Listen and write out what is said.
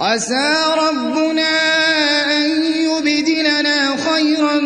عسى ربنا أن يبدلنا خيرا